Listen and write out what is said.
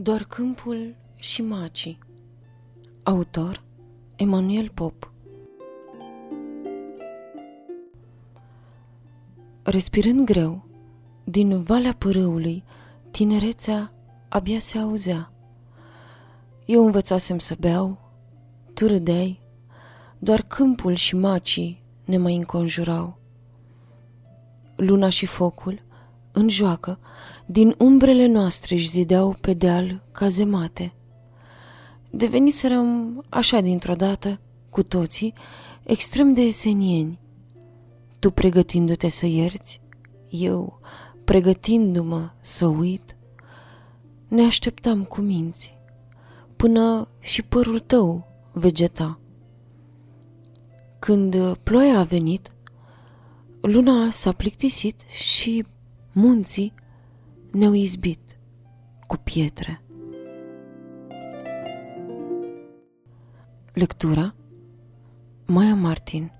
Doar câmpul și macii Autor Emanuel Pop Respirând greu, din valea pârâului, tinerețea abia se auzea. Eu învățasem să beau, tu râdeai, doar câmpul și macii ne mai înconjurau. Luna și focul, în joacă, din umbrele noastre își zideau pe deal cazemate. Deveniserăm așa dintr-o dată, cu toții, extrem de esenieni. Tu pregătindu-te să ierți, eu pregătindu-mă să uit, ne așteptam cu minți, până și părul tău vegeta. Când ploaia a venit, luna s-a plictisit și munții ne-au izbit cu pietre. Lectura Maia Martin